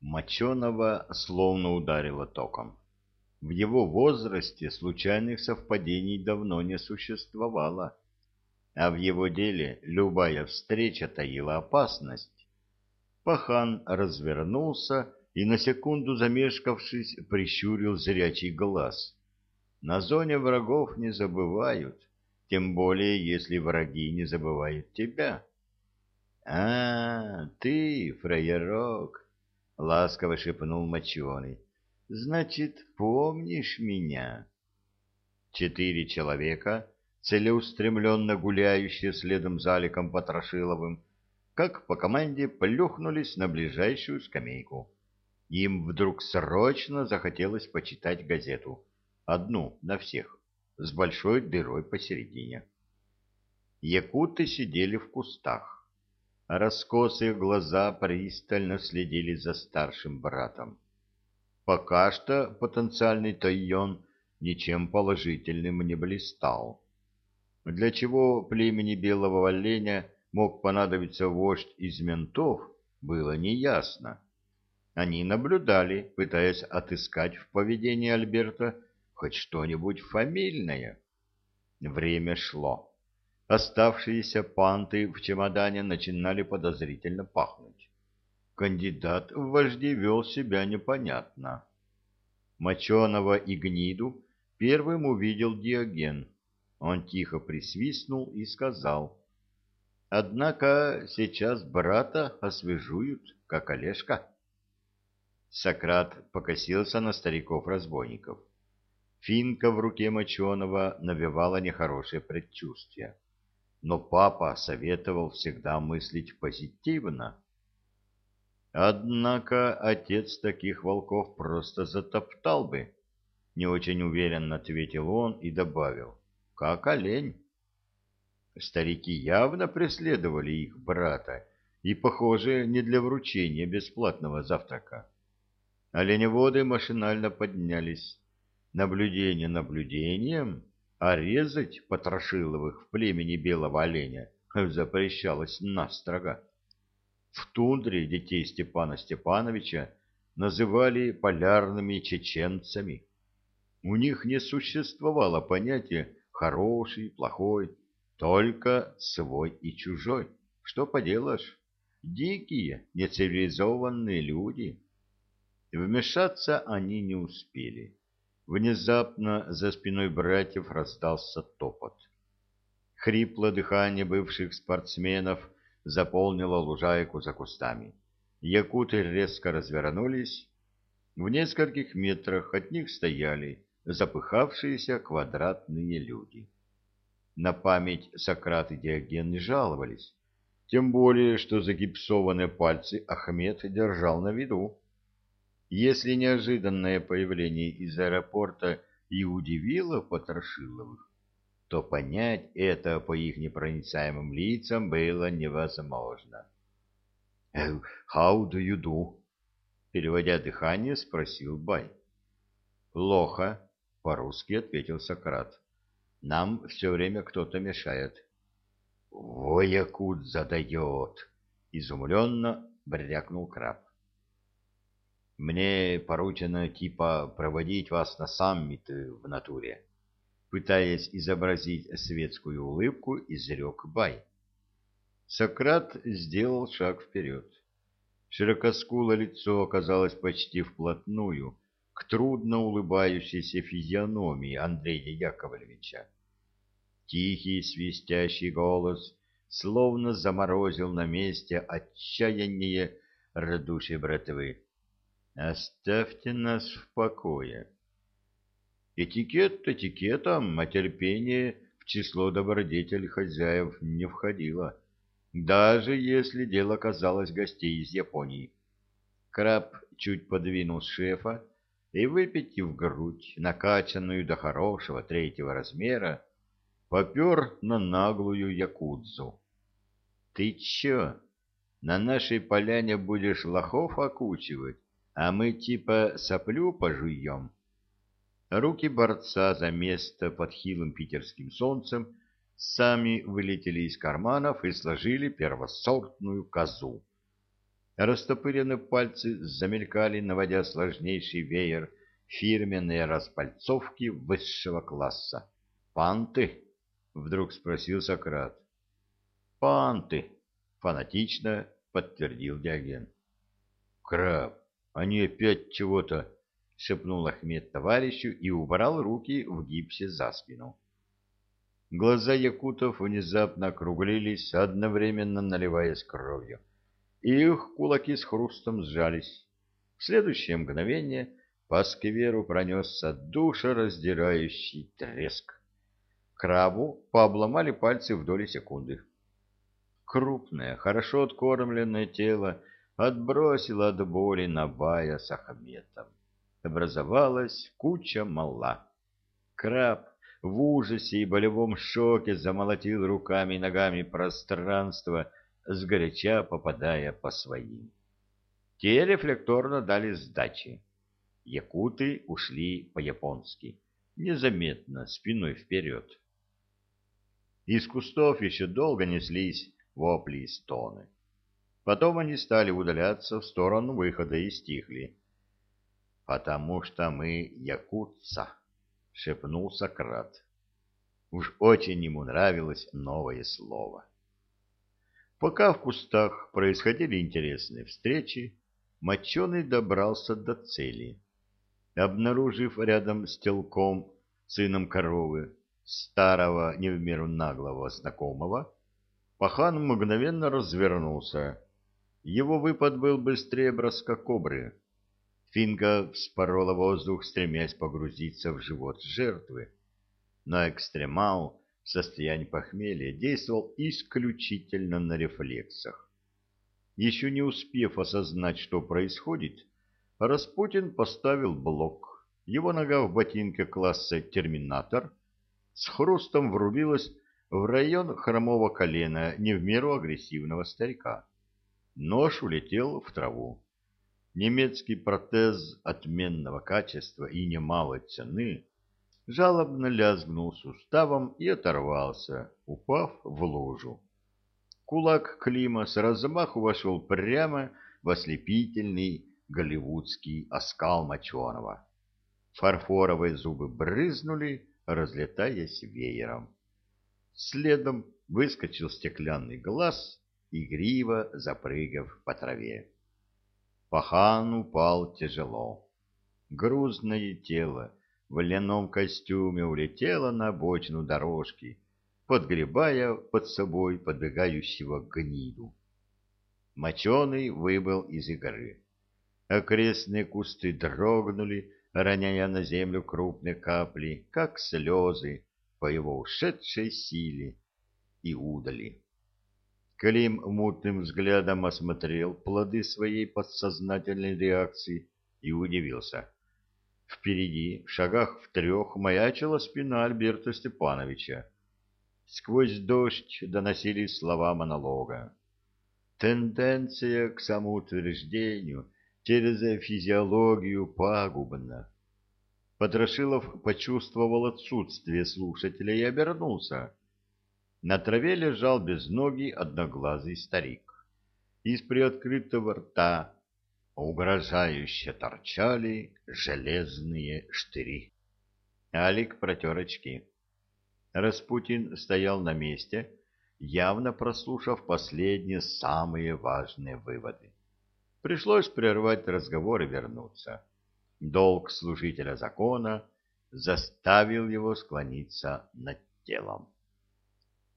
Моченого словно ударило током. В его возрасте случайных совпадений давно не существовало, а в его деле любая встреча таила опасность. Пахан развернулся и, на секунду замешкавшись, прищурил зрячий глаз. На зоне врагов не забывают, тем более, если враги не забывают тебя. — А, ты, фраерок, — ласково шепнул моченый, — значит, помнишь меня? Четыре человека, целеустремленно гуляющие следом за Аликом Потрошиловым, как по команде плюхнулись на ближайшую скамейку. Им вдруг срочно захотелось почитать газету. Одну на всех, с большой дырой посередине. Якуты сидели в кустах. Раскосые глаза пристально следили за старшим братом. Пока что потенциальный Тайон ничем положительным не блистал. Для чего племени Белого Оленя мог понадобиться вождь из ментов, было неясно. Они наблюдали, пытаясь отыскать в поведении Альберта хоть что-нибудь фамильное. Время шло. Оставшиеся панты в чемодане начинали подозрительно пахнуть. Кандидат в вожди вел себя непонятно. Моченого и гниду первым увидел Диоген. Он тихо присвистнул и сказал. «Однако сейчас брата освежуют, как Олежка». Сократ покосился на стариков-разбойников. Финка в руке моченого навевала нехорошее предчувствие. Но папа советовал всегда мыслить позитивно. Однако отец таких волков просто затоптал бы. Не очень уверенно ответил он и добавил. Как олень. Старики явно преследовали их брата, и, похоже, не для вручения бесплатного завтрака. Оленеводы машинально поднялись. Наблюдение наблюдением, а резать Потрошиловых в племени белого оленя запрещалось настрого. В тундре детей Степана Степановича называли полярными чеченцами. У них не существовало понятия «хороший», «плохой», только «свой» и «чужой». Что поделаешь? Дикие, нецивилизованные люди. Вмешаться они не успели. Внезапно за спиной братьев раздался топот. Хрипло дыхание бывших спортсменов заполнило лужайку за кустами. Якуты резко развернулись. В нескольких метрах от них стояли запыхавшиеся квадратные люди. На память Сократ и Диоген не жаловались, тем более, что загипсованные пальцы Ахмед держал на виду. Если неожиданное появление из аэропорта и удивило Потрошиловых, то понять это по их непроницаемым лицам было невозможно. «How do you do?» Переводя дыхание, спросил Бай. «Плохо», — по-русски ответил Сократ. «Нам все время кто-то мешает». «Воякут задает!» — изумленно брякнул краб. Мне поручено типа проводить вас на саммит в натуре. Пытаясь изобразить светскую улыбку, изрек Бай. Сократ сделал шаг вперед. Широкоскулое лицо оказалось почти вплотную к трудно улыбающейся физиономии Андрея Яковлевича. Тихий свистящий голос словно заморозил на месте отчаяние радушия братвы. Оставьте нас в покое. Этикет этикетом, а терпение в число добродетелей хозяев не входило, даже если дело казалось гостей из Японии. Краб чуть подвинул шефа и, выпитив грудь, накачанную до хорошего третьего размера, попер на наглую якудзу. — Ты чё, на нашей поляне будешь лохов окучивать? А мы типа соплю пожуем. Руки борца за место под хилым питерским солнцем сами вылетели из карманов и сложили первосортную козу. Растопыренные пальцы замелькали, наводя сложнейший веер фирменные распальцовки высшего класса. «Панты?» — вдруг спросил Сократ. «Панты!» — фанатично подтвердил Диоген. «Краб, они опять чего-то!» — шепнул Ахмед товарищу и убрал руки в гипсе за спину. Глаза якутов внезапно округлились, одновременно наливаясь кровью. Их кулаки с хрустом сжались. В следующее мгновение по скверу пронесся душераздирающий треск. Крабу пообломали пальцы в доли секунды. Крупное, хорошо откормленное тело отбросило от боли на бая с Ахметом. Образовалась куча мала. Краб в ужасе и болевом шоке замолотил руками и ногами пространство, сгоряча попадая по своим. Те рефлекторно дали сдачи. Якуты ушли по-японски, незаметно, спиной вперед. Из кустов еще долго неслись вопли и стоны. Потом они стали удаляться в сторону выхода и стихли. «Потому что мы якутца», — шепнул Сократ. Уж очень ему нравилось новое слово. Пока в кустах происходили интересные встречи, Моченый добрался до цели. Обнаружив рядом с телком, сыном коровы, старого не в меру наглого знакомого, пахан мгновенно развернулся. Его выпад был быстрее броска кобры. Финка вспорола воздух, стремясь погрузиться в живот жертвы. Но экстремал в состоянии похмелья действовал исключительно на рефлексах. Еще не успев осознать, что происходит, Распутин поставил блок. Его нога в ботинке класса «Терминатор» с хрустом врубилась в район хромого колена не в меру агрессивного старика. Нож улетел в траву. Немецкий протез отменного качества и немалой цены жалобно лязгнул суставом и оторвался, упав в лужу. Кулак Клима с размаху вошел прямо в ослепительный голливудский оскал моченого. Фарфоровые зубы брызнули, разлетаясь веером. Следом выскочил стеклянный глаз, игриво запрыгав по траве. Пахан упал тяжело. Грузное тело в ляном костюме улетело на обочину дорожки, подгребая под собой подбегающего гниду. Моченый выбыл из игры. Окрестные кусты дрогнули, роняя на землю крупные капли, как слезы по его ушедшей силе, и удали. Клим мутным взглядом осмотрел плоды своей подсознательной реакции и удивился. Впереди, в шагах в трех, маячила спина Альберта Степановича. Сквозь дождь доносились слова монолога. Тенденция к самоутверждению — через физиологию пагубно. Потрошилов почувствовал отсутствие слушателя и обернулся. На траве лежал безногий одноглазый старик. Из приоткрытого рта угрожающе торчали железные штыри. Алик протер очки. Распутин стоял на месте, явно прослушав последние самые важные выводы. Пришлось прервать разговор и вернуться. Долг служителя закона заставил его склониться над телом.